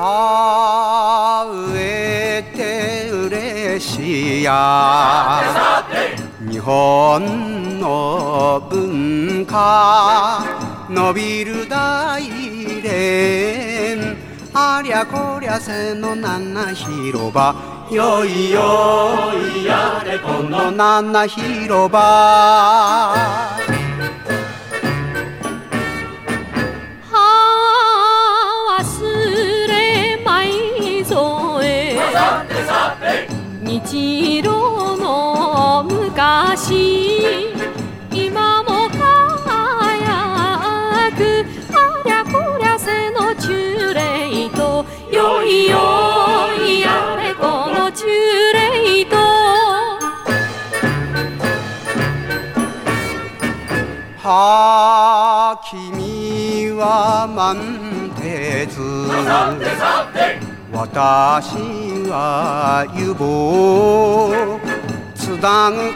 はえて嬉しや。日本の文化伸びる大連ありゃこりゃせの七広場。よいよいやれこの七広場。日露の昔。今も輝く。ありゃこりゃせの中霊と。よいよいやれこの中霊と。はあ君は満鉄私は湯棒つだぐ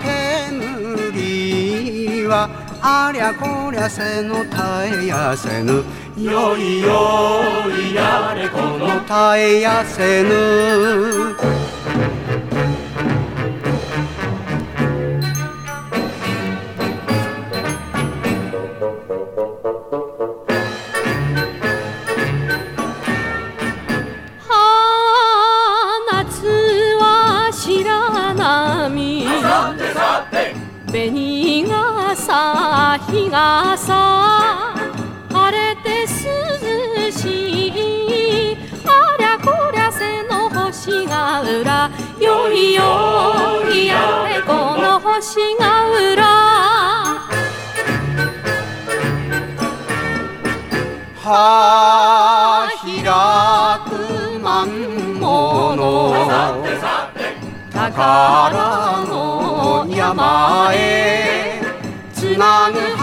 煙はありゃこりゃせぬ耐えやせぬ。よいよいやれこの耐えやせぬ。紅がさ日がさ晴れて涼しいありゃこりゃせの星が裏よいよいやれこの星が裏。は開く満物。宝の名前。つなぐ